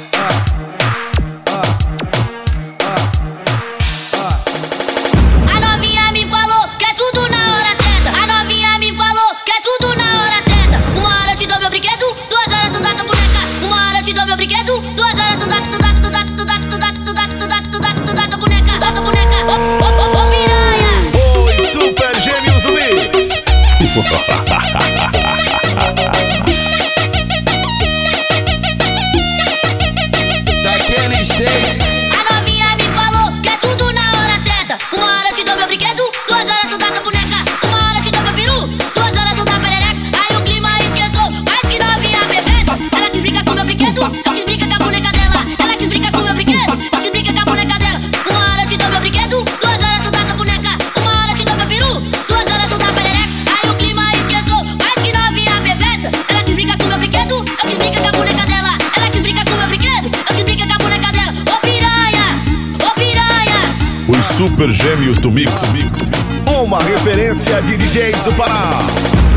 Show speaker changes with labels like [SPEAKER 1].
[SPEAKER 1] Uh.
[SPEAKER 2] os super gêmeos do Mix. Uma referência de DJs do Pará.